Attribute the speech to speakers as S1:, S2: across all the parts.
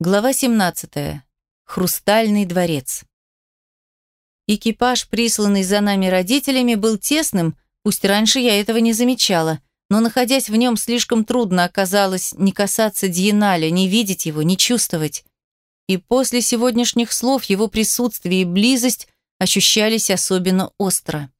S1: Глава 17. Хрустальный дворец. Экипаж, присланный за нами родителями, был тесным, пусть раньше я этого не замечала, но, находясь в нем, слишком трудно оказалось не касаться Диеналя, не видеть его, не чувствовать. И после сегодняшних слов его присутствие и близость ощущались особенно остро.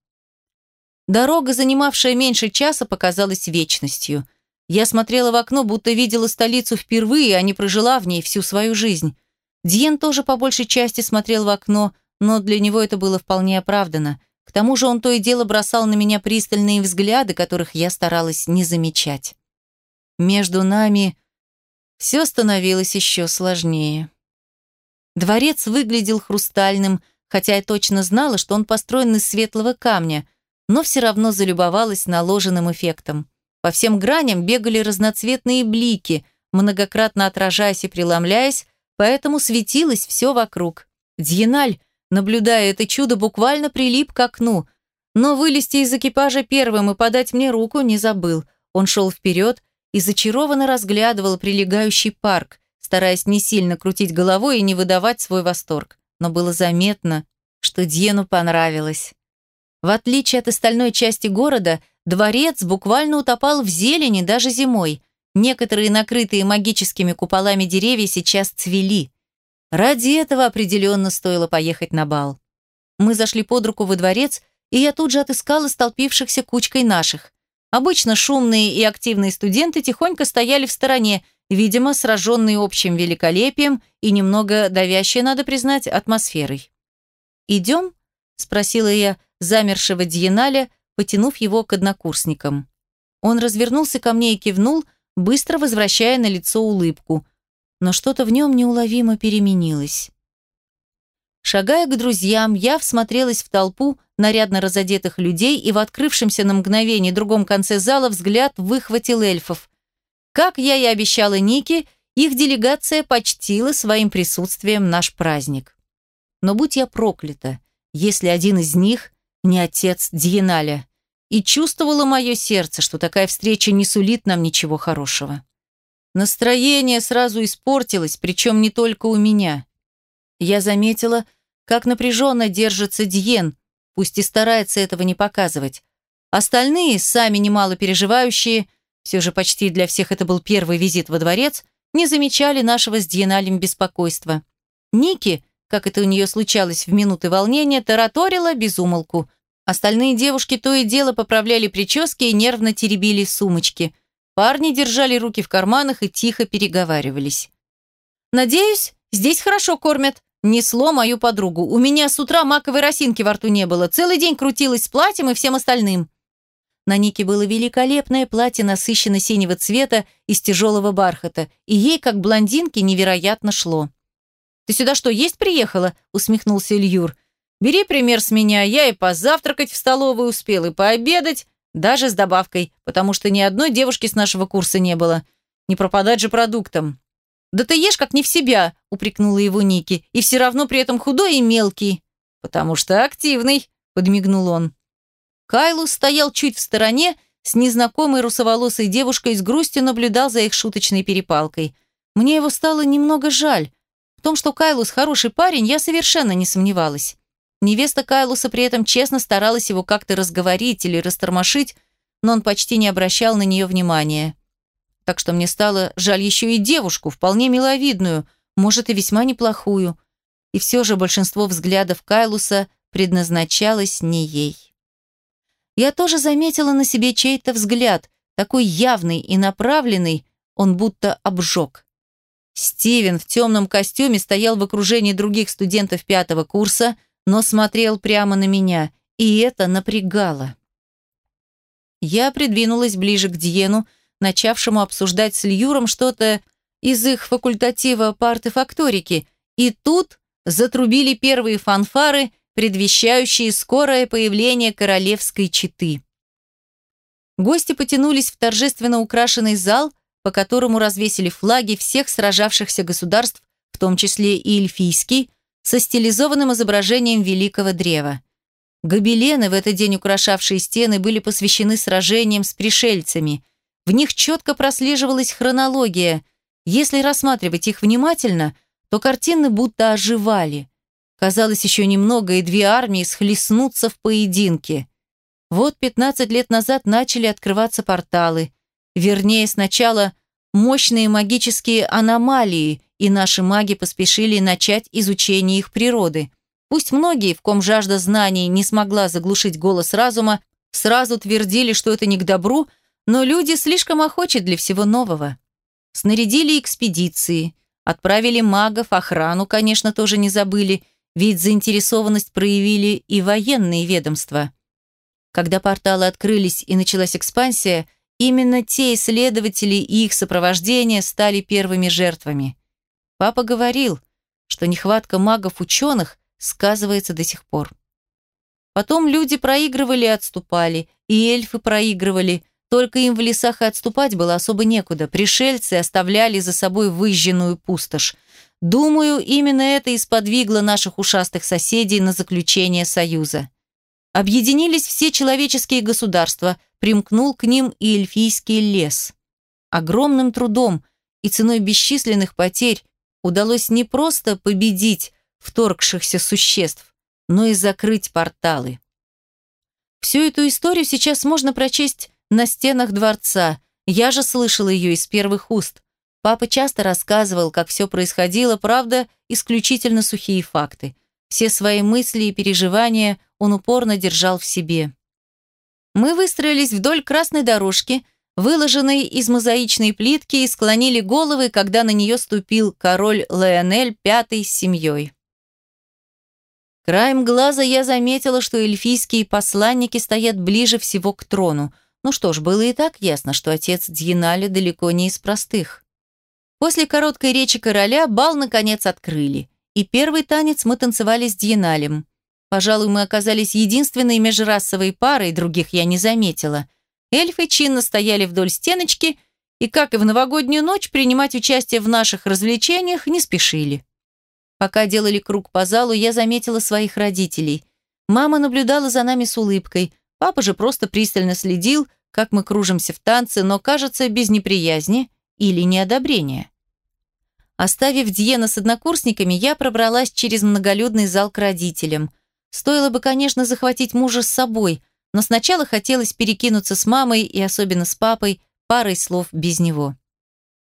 S1: Дорога, занимавшая меньше часа, показалась вечностью – я смотрела в окно, будто видела столицу впервые, а не прожила в ней всю свою жизнь. Диен тоже по большей части смотрел в окно, но для него это было вполне оправдано. К тому же он то и дело бросал на меня пристальные взгляды, которых я старалась не замечать. Между нами все становилось еще сложнее. Дворец выглядел хрустальным, хотя я точно знала, что он построен из светлого камня, но все равно залюбовалась наложенным эффектом. По всем граням бегали разноцветные блики, многократно отражаясь и преломляясь, поэтому светилось все вокруг. Дьеналь, наблюдая это чудо, буквально прилип к окну, но вылезти из экипажа первым и подать мне руку не забыл. Он шел вперед и зачарованно разглядывал прилегающий парк, стараясь не сильно крутить головой и не выдавать свой восторг. Но было заметно, что Дьену понравилось. В отличие от остальной части города – Дворец буквально утопал в зелени даже зимой. Некоторые накрытые магическими куполами деревья сейчас цвели. Ради этого определенно стоило поехать на бал. Мы зашли под руку во дворец, и я тут же отыскала столпившихся кучкой наших. Обычно шумные и активные студенты тихонько стояли в стороне, видимо, сраженные общим великолепием и немного давящие, надо признать, атмосферой. «Идем?» – спросила я замершего Диеналя, потянув его к однокурсникам. Он развернулся ко мне и кивнул, быстро возвращая на лицо улыбку. Но что-то в нем неуловимо переменилось. Шагая к друзьям, я всмотрелась в толпу нарядно разодетых людей и в открывшемся на мгновение другом конце зала взгляд выхватил эльфов. Как я и обещала Нике, их делегация почтила своим присутствием наш праздник. Но будь я проклята, если один из них не отец Диеналя. И чувствовало мое сердце, что такая встреча не сулит нам ничего хорошего. Настроение сразу испортилось, причем не только у меня. Я заметила, как напряженно держится Диен, пусть и старается этого не показывать. Остальные, сами немало переживающие, все же почти для всех это был первый визит во дворец, не замечали нашего с Диеналем беспокойства. Ники, как это у нее случалось в минуты волнения, тараторила безумолку. Остальные девушки то и дело поправляли прически и нервно теребили сумочки. Парни держали руки в карманах и тихо переговаривались. «Надеюсь, здесь хорошо кормят», – несло мою подругу. «У меня с утра маковой росинки во рту не было. Целый день крутилась с платьем и всем остальным». На Нике было великолепное платье насыщенно-синего цвета из тяжелого бархата, и ей, как блондинке, невероятно шло. «Ты сюда что, есть приехала?» – усмехнулся Ильюр. Бери пример с меня, я и позавтракать в столовой успел, и пообедать, даже с добавкой, потому что ни одной девушки с нашего курса не было. Не пропадать же продуктом. «Да ты ешь как не в себя», — упрекнула его Ники, «и все равно при этом худой и мелкий». «Потому что активный», — подмигнул он. Кайлус стоял чуть в стороне, с незнакомой русоволосой девушкой с грустью наблюдал за их шуточной перепалкой. Мне его стало немного жаль. В том, что Кайлус хороший парень, я совершенно не сомневалась. Невеста Кайлуса при этом честно старалась его как-то разговорить или растормошить, но он почти не обращал на нее внимания. Так что мне стало жаль еще и девушку, вполне миловидную, может и весьма неплохую. И все же большинство взглядов Кайлуса предназначалось не ей. Я тоже заметила на себе чей-то взгляд, такой явный и направленный, он будто обжег. Стивен в темном костюме стоял в окружении других студентов пятого курса, но смотрел прямо на меня, и это напрягало. Я придвинулась ближе к Диену, начавшему обсуждать с Льюром что-то из их факультатива по и тут затрубили первые фанфары, предвещающие скорое появление королевской четы. Гости потянулись в торжественно украшенный зал, по которому развесили флаги всех сражавшихся государств, в том числе и эльфийский, со стилизованным изображением великого древа. Гобелены, в этот день украшавшие стены, были посвящены сражениям с пришельцами. В них четко прослеживалась хронология. Если рассматривать их внимательно, то картины будто оживали. Казалось, еще немного, и две армии схлестнутся в поединке. Вот 15 лет назад начали открываться порталы. Вернее, сначала мощные магические аномалии, и наши маги поспешили начать изучение их природы. Пусть многие, в ком жажда знаний не смогла заглушить голос разума, сразу твердили, что это не к добру, но люди слишком охочи для всего нового. Снарядили экспедиции, отправили магов, охрану, конечно, тоже не забыли, ведь заинтересованность проявили и военные ведомства. Когда порталы открылись и началась экспансия, именно те исследователи и их сопровождение стали первыми жертвами. Папа говорил, что нехватка магов-ученых сказывается до сих пор. Потом люди проигрывали и отступали, и эльфы проигрывали – только им в лесах и отступать было особо некуда. Пришельцы оставляли за собой выжженную пустошь. Думаю, именно это и сподвигло наших ушастых соседей на заключение союза. Объединились все человеческие государства, примкнул к ним и эльфийский лес. Огромным трудом и ценой бесчисленных потерь удалось не просто победить вторгшихся существ, но и закрыть порталы. Всю эту историю сейчас можно прочесть на стенах дворца. Я же слышала ее из первых уст. Папа часто рассказывал, как все происходило, правда, исключительно сухие факты. Все свои мысли и переживания он упорно держал в себе. Мы выстроились вдоль красной дорожки, выложенной из мозаичной плитки, и склонили головы, когда на нее ступил король Леонель V с семьей. Краем глаза я заметила, что эльфийские посланники стоят ближе всего к трону – ну что ж, было и так ясно, что отец Дьенали далеко не из простых. После короткой речи короля бал наконец открыли, и первый танец мы танцевали с Дьеналем. Пожалуй, мы оказались единственной межрасовой парой, других я не заметила. Эльфы чинно стояли вдоль стеночки и, как и в новогоднюю ночь, принимать участие в наших развлечениях не спешили. Пока делали круг по залу, я заметила своих родителей. Мама наблюдала за нами с улыбкой – Папа же просто пристально следил, как мы кружимся в танце, но, кажется, без неприязни или неодобрения. Оставив Дьена с однокурсниками, я пробралась через многолюдный зал к родителям. Стоило бы, конечно, захватить мужа с собой, но сначала хотелось перекинуться с мамой и особенно с папой парой слов без него.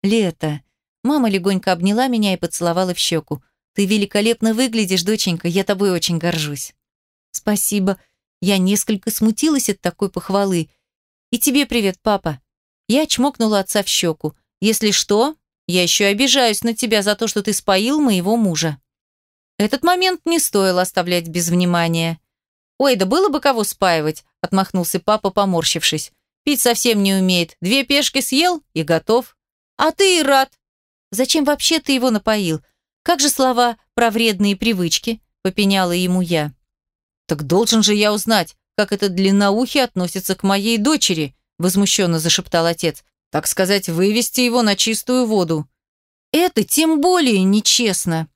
S1: «Лето». Мама легонько обняла меня и поцеловала в щеку. «Ты великолепно выглядишь, доченька, я тобой очень горжусь». «Спасибо», я несколько смутилась от такой похвалы. «И тебе привет, папа». Я чмокнула отца в щеку. «Если что, я еще обижаюсь на тебя за то, что ты споил моего мужа». Этот момент не стоило оставлять без внимания. «Ой, да было бы кого спаивать», — отмахнулся папа, поморщившись. «Пить совсем не умеет. Две пешки съел и готов. А ты и рад. Зачем вообще ты его напоил? Как же слова про вредные привычки?» — попеняла ему я. «Так должен же я узнать, как этот длинноухий относится к моей дочери», возмущенно зашептал отец. «Так сказать, вывести его на чистую воду». «Это тем более нечестно».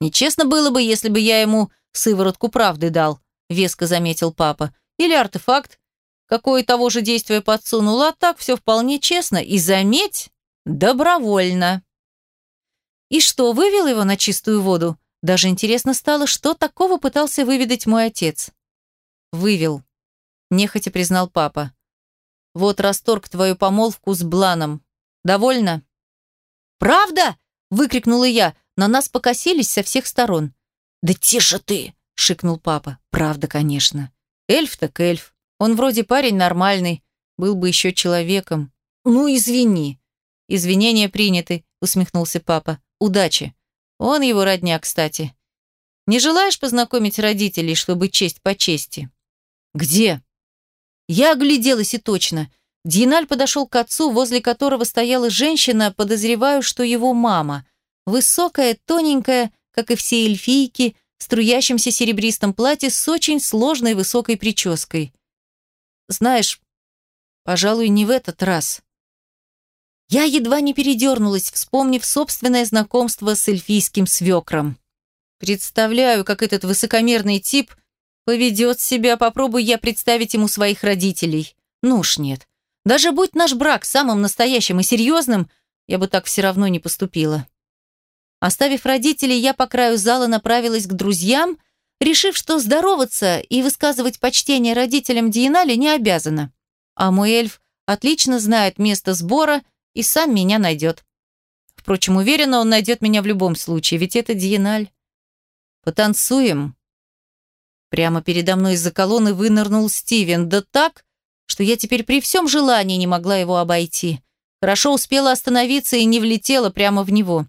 S1: «Нечестно было бы, если бы я ему сыворотку правды дал», веско заметил папа. «Или артефакт, какое того же действия подсунул, а так все вполне честно. И заметь, добровольно». «И что, вывел его на чистую воду?» Даже интересно стало, что такого пытался выведать мой отец. «Вывел», – нехотя признал папа. «Вот расторг твою помолвку с Бланом. Довольно?» «Правда?» – выкрикнула я. На нас покосились со всех сторон. «Да тише ты!» – шикнул папа. «Правда, конечно. Эльф так эльф. Он вроде парень нормальный. Был бы еще человеком. Ну, извини». «Извинения приняты», – усмехнулся папа. «Удачи». Он его родня, кстати. Не желаешь познакомить родителей, чтобы честь по чести? Где? Я огляделась и точно. Диналь подошел к отцу, возле которого стояла женщина, подозреваю, что его мама. Высокая, тоненькая, как и все эльфийки, в струящемся серебристом платье с очень сложной высокой прической. Знаешь, пожалуй, не в этот раз. Я едва не передернулась, вспомнив собственное знакомство с эльфийским свекром. Представляю, как этот высокомерный тип поведет себя, попробую я представить ему своих родителей. Ну уж нет. Даже будь наш брак самым настоящим и серьезным, я бы так все равно не поступила. Оставив родителей, я по краю зала направилась к друзьям, решив, что здороваться и высказывать почтение родителям Диенали не обязана. А мой эльф отлично знает место сбора и сам меня найдет. Впрочем, уверена, он найдет меня в любом случае, ведь это Диеналь. Потанцуем. Прямо передо мной из-за колонны вынырнул Стивен, да так, что я теперь при всем желании не могла его обойти. Хорошо успела остановиться и не влетела прямо в него.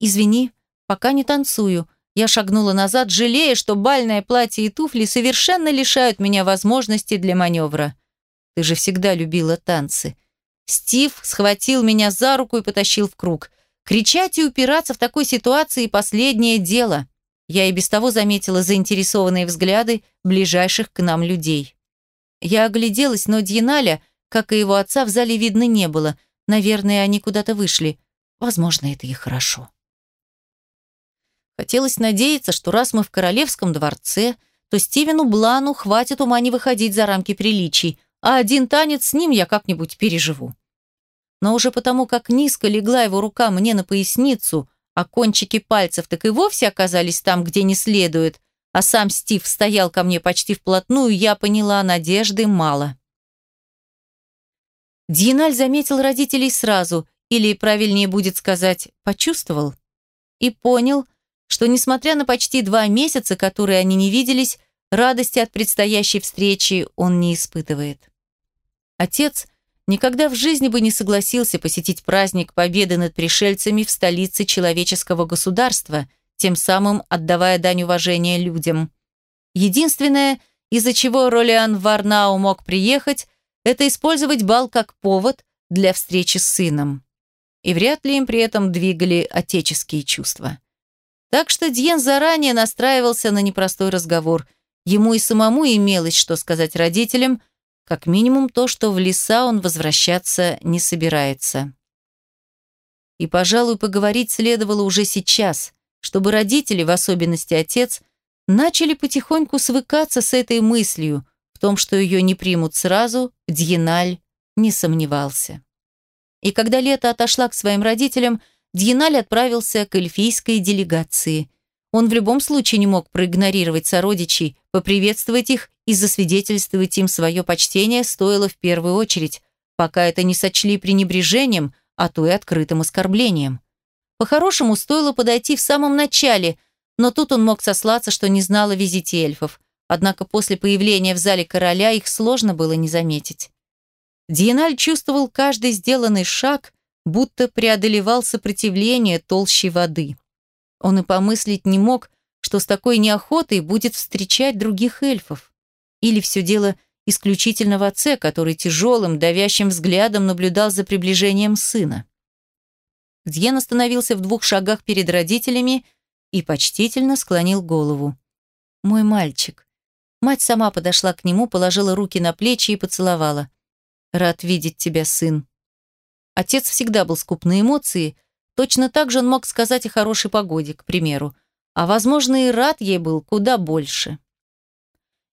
S1: «Извини, пока не танцую», я шагнула назад, жалея, что бальное платье и туфли совершенно лишают меня возможности для маневра. Ты же всегда любила танцы. Стив схватил меня за руку и потащил в круг. Кричать и упираться в такой ситуации – последнее дело. Я и без того заметила заинтересованные взгляды ближайших к нам людей. Я огляделась, но Дьеналя, как и его отца, в зале видно не было. Наверное, они куда-то вышли. Возможно, это и хорошо. Хотелось надеяться, что раз мы в королевском дворце, то Стивену Блану хватит ума не выходить за рамки приличий, а один танец с ним я как-нибудь переживу. Но уже потому, как низко легла его рука мне на поясницу, а кончики пальцев так и вовсе оказались там, где не следует, а сам Стив стоял ко мне почти вплотную, я поняла, надежды мало. Диналь заметил родителей сразу, или, правильнее будет сказать, почувствовал, и понял, что, несмотря на почти два месяца, которые они не виделись, радости от предстоящей встречи он не испытывает. Отец никогда в жизни бы не согласился посетить праздник Победы над пришельцами в столице человеческого государства, тем самым отдавая дань уважения людям. Единственное, из-за чего Ролиан Варнау мог приехать, это использовать бал как повод для встречи с сыном. И вряд ли им при этом двигали отеческие чувства. Так что Дьен заранее настраивался на непростой разговор. Ему и самому имелось, что сказать родителям, как минимум то, что в леса он возвращаться не собирается. И, пожалуй, поговорить следовало уже сейчас, чтобы родители, в особенности отец, начали потихоньку свыкаться с этой мыслью, в том, что ее не примут сразу, Дьеналь не сомневался. И когда Лето отошла к своим родителям, Дьеналь отправился к эльфийской делегации. Он в любом случае не мог проигнорировать сородичей, поприветствовать их и засвидетельствовать им свое почтение стоило в первую очередь, пока это не сочли пренебрежением, а то и открытым оскорблением. По-хорошему, стоило подойти в самом начале, но тут он мог сослаться, что не знал о визите эльфов. Однако после появления в зале короля их сложно было не заметить. Диеналь чувствовал каждый сделанный шаг будто преодолевал сопротивление толщи воды. Он и помыслить не мог, что с такой неохотой будет встречать других эльфов. Или все дело исключительно в отце, который тяжелым, давящим взглядом наблюдал за приближением сына. Дьен остановился в двух шагах перед родителями и почтительно склонил голову. «Мой мальчик». Мать сама подошла к нему, положила руки на плечи и поцеловала. «Рад видеть тебя, сын», Отец всегда был скуп на эмоции, точно так же он мог сказать о хорошей погоде, к примеру, а, возможно, и рад ей был куда больше.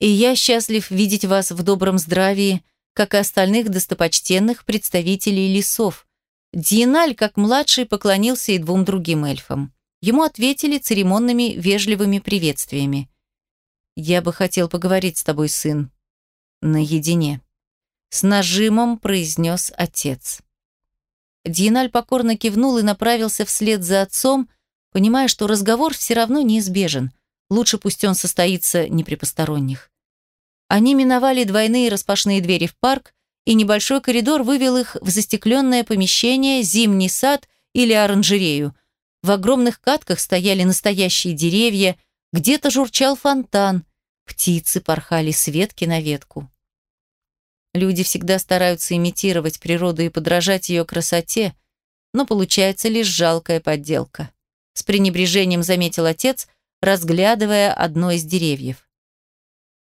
S1: И я счастлив видеть вас в добром здравии, как и остальных достопочтенных представителей лесов. Диеналь, как младший, поклонился и двум другим эльфам. Ему ответили церемонными, вежливыми приветствиями. «Я бы хотел поговорить с тобой, сын. Наедине», — с нажимом произнес отец. Диеналь покорно кивнул и направился вслед за отцом, понимая, что разговор все равно неизбежен. Лучше пусть он состоится не при посторонних. Они миновали двойные распашные двери в парк, и небольшой коридор вывел их в застекленное помещение, зимний сад или оранжерею. В огромных катках стояли настоящие деревья, где-то журчал фонтан, птицы порхали с ветки на ветку. Люди всегда стараются имитировать природу и подражать ее красоте, но получается лишь жалкая подделка. С пренебрежением заметил отец, разглядывая одно из деревьев.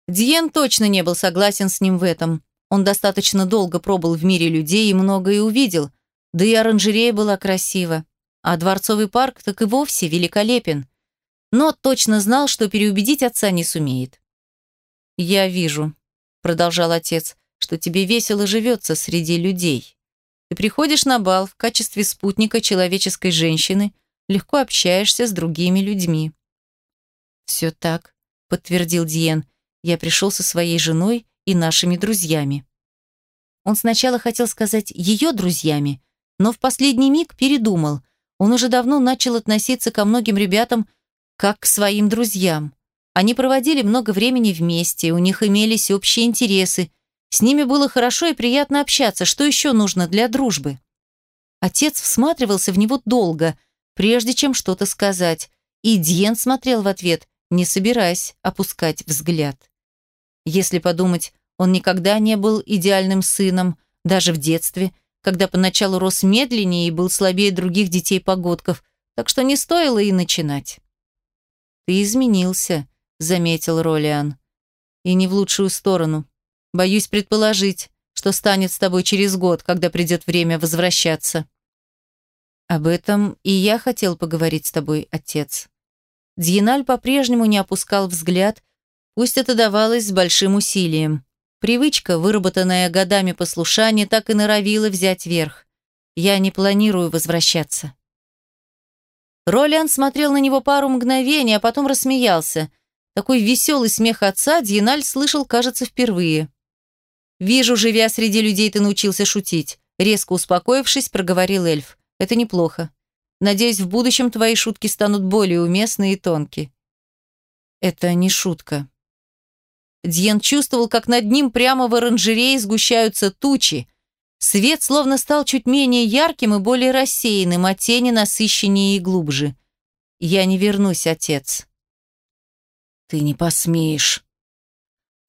S1: Диен точно не был согласен с ним в этом. Он достаточно долго пробыл в мире людей и многое увидел, да и оранжерея была красива, а дворцовый парк так и вовсе великолепен. Но точно знал, что переубедить отца не сумеет. «Я вижу», — продолжал отец, что тебе весело живется среди людей. Ты приходишь на бал в качестве спутника человеческой женщины, легко общаешься с другими людьми. «Все так», — подтвердил Диен. «Я пришел со своей женой и нашими друзьями». Он сначала хотел сказать «ее друзьями», но в последний миг передумал. Он уже давно начал относиться ко многим ребятам как к своим друзьям. Они проводили много времени вместе, у них имелись общие интересы, с ними было хорошо и приятно общаться, что еще нужно для дружбы? Отец всматривался в него долго, прежде чем что-то сказать, и Дьен смотрел в ответ, не собираясь опускать взгляд. Если подумать, он никогда не был идеальным сыном, даже в детстве, когда поначалу рос медленнее и был слабее других детей-погодков, так что не стоило и начинать. «Ты изменился», — заметил Ролиан. «И не в лучшую сторону. Боюсь предположить, что станет с тобой через год, когда придет время возвращаться. Об этом и я хотел поговорить с тобой, отец. Дьеналь по-прежнему не опускал взгляд, пусть это давалось с большим усилием. Привычка, выработанная годами послушания, так и норовила взять верх. Я не планирую возвращаться. Ролиан смотрел на него пару мгновений, а потом рассмеялся. Такой веселый смех отца Дьеналь слышал, кажется, впервые. «Вижу, живя среди людей, ты научился шутить», резко успокоившись, проговорил эльф. «Это неплохо. Надеюсь, в будущем твои шутки станут более уместны и тонкие». «Это не шутка». Дьен чувствовал, как над ним прямо в оранжерее сгущаются тучи. Свет словно стал чуть менее ярким и более рассеянным, а тени насыщеннее и глубже. «Я не вернусь, отец». «Ты не посмеешь»,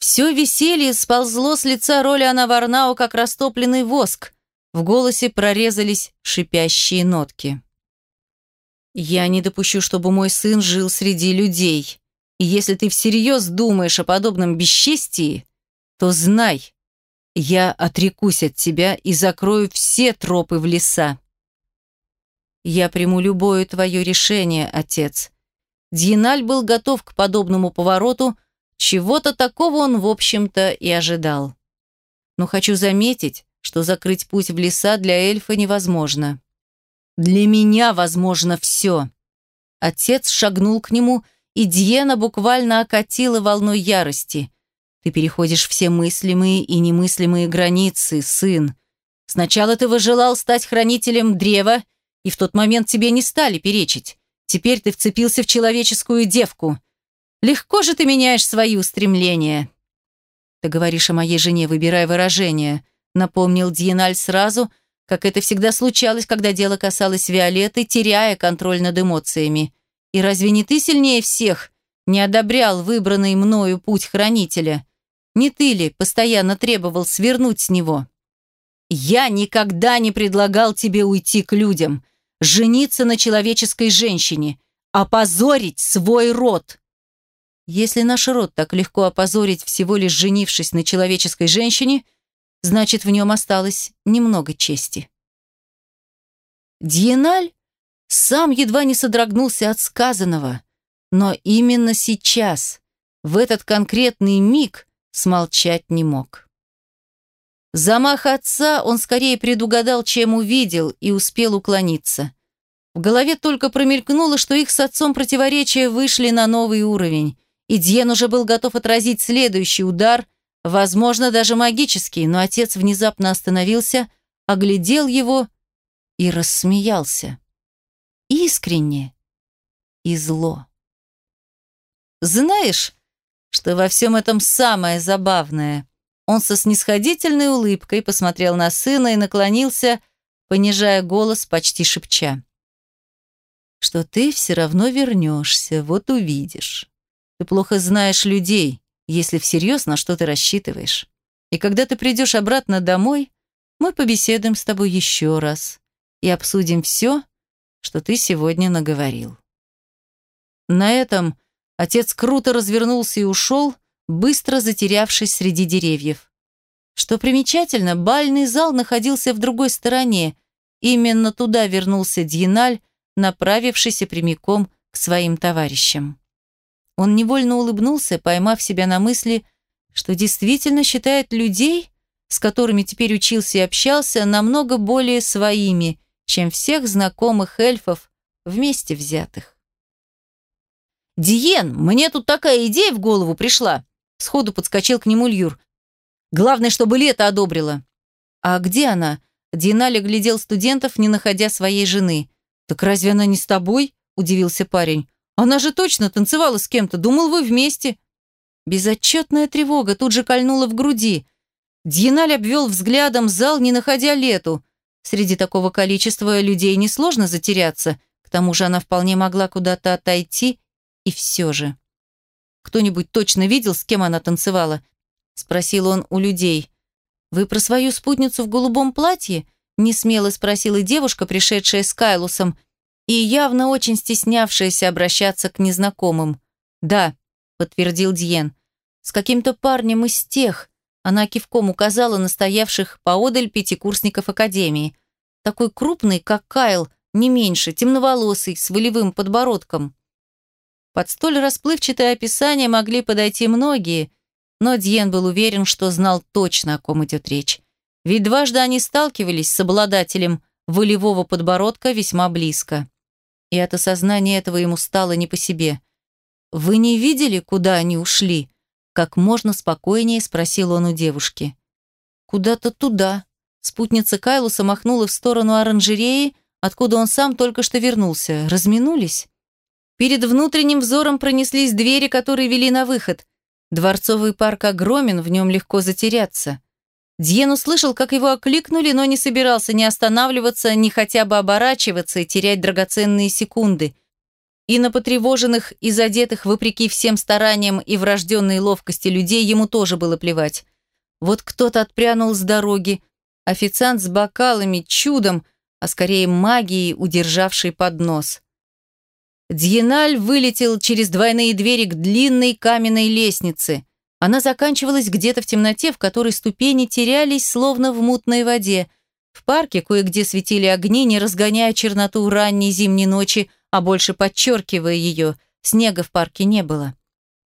S1: все веселье сползло с лица Роляна Варнау, как растопленный воск. В голосе прорезались шипящие нотки. «Я не допущу, чтобы мой сын жил среди людей. И если ты всерьез думаешь о подобном бесчестии, то знай, я отрекусь от тебя и закрою все тропы в леса. Я приму любое твое решение, отец». Дьеналь был готов к подобному повороту, чего-то такого он, в общем-то, и ожидал. Но хочу заметить, что закрыть путь в леса для эльфа невозможно. Для меня возможно все. Отец шагнул к нему, и Дьена буквально окатила волной ярости. Ты переходишь все мыслимые и немыслимые границы, сын. Сначала ты выжелал стать хранителем древа, и в тот момент тебе не стали перечить. Теперь ты вцепился в человеческую девку – Легко же ты меняешь свои устремления. Ты говоришь о моей жене, выбирая выражение, напомнил Дьеналь сразу, как это всегда случалось, когда дело касалось Виолетты, теряя контроль над эмоциями. И разве не ты сильнее всех не одобрял выбранный мною путь хранителя? Не ты ли постоянно требовал свернуть с него? Я никогда не предлагал тебе уйти к людям, жениться на человеческой женщине, опозорить свой род. Если наш род так легко опозорить, всего лишь женившись на человеческой женщине, значит, в нем осталось немного чести. Диеналь сам едва не содрогнулся от сказанного, но именно сейчас, в этот конкретный миг, смолчать не мог. Замах отца он скорее предугадал, чем увидел, и успел уклониться. В голове только промелькнуло, что их с отцом противоречия вышли на новый уровень – и Дьен уже был готов отразить следующий удар, возможно, даже магический, но отец внезапно остановился, оглядел его и рассмеялся. Искренне и зло. «Знаешь, что во всем этом самое забавное?» Он со снисходительной улыбкой посмотрел на сына и наклонился, понижая голос, почти шепча. «Что ты все равно вернешься, вот увидишь». Ты плохо знаешь людей, если всерьез на что ты рассчитываешь. И когда ты придешь обратно домой, мы побеседуем с тобой еще раз и обсудим все, что ты сегодня наговорил. На этом отец круто развернулся и ушел, быстро затерявшись среди деревьев. Что примечательно, бальный зал находился в другой стороне. Именно туда вернулся Дьеналь, направившийся прямиком к своим товарищам. Он невольно улыбнулся, поймав себя на мысли, что действительно считает людей с которыми теперь учился и общался, намного более своими, чем всех знакомых эльфов вместе взятых. «Диен, мне тут такая идея в голову пришла!» Сходу подскочил к нему Льюр. «Главное, чтобы лето одобрило». «А где она?» Диналь глядел студентов, не находя своей жены. «Так разве она не с тобой?» – удивился парень. «Она же точно танцевала с кем-то. Думал, вы вместе». Безотчетная тревога тут же кольнула в груди. Дьеналь обвел взглядом зал, не находя лету. Среди такого количества людей несложно затеряться. К тому же она вполне могла куда-то отойти. И все же. «Кто-нибудь точно видел, с кем она танцевала?» – спросил он у людей. «Вы про свою спутницу в голубом платье?» – несмело спросила девушка, пришедшая с Кайлусом, и явно очень стеснявшаяся обращаться к незнакомым. «Да», – подтвердил Дьен, – «с каким-то парнем из тех». Она кивком указала на стоявших поодаль пятикурсников академии. Такой крупный, как Кайл, не меньше, темноволосый, с волевым подбородком. Под столь расплывчатое описание могли подойти многие, но Дьен был уверен, что знал точно, о ком идет речь. Ведь дважды они сталкивались с обладателем волевого подбородка весьма близко. И от осознания этого ему стало не по себе. «Вы не видели, куда они ушли?» Как можно спокойнее спросил он у девушки. «Куда-то туда». Спутница Кайлуса махнула в сторону оранжереи, откуда он сам только что вернулся. Разминулись? Перед внутренним взором пронеслись двери, которые вели на выход. Дворцовый парк огромен, в нем легко затеряться. Дьен услышал, как его окликнули, но не собирался ни останавливаться, ни хотя бы оборачиваться и терять драгоценные секунды. И на потревоженных и задетых, вопреки всем стараниям и врожденной ловкости людей, ему тоже было плевать. Вот кто-то отпрянул с дороги, официант с бокалами, чудом, а скорее магией, удержавший поднос. Дьеналь вылетел через двойные двери к длинной каменной лестнице. Она заканчивалась где-то в темноте, в которой ступени терялись, словно в мутной воде. В парке кое-где светили огни, не разгоняя черноту ранней зимней ночи, а больше подчеркивая ее. Снега в парке не было.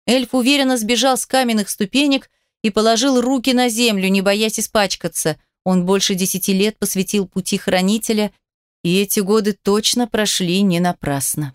S1: Эльф уверенно сбежал с каменных ступенек и положил руки на землю, не боясь испачкаться. Он больше десяти лет посвятил пути хранителя, и эти годы точно прошли не напрасно.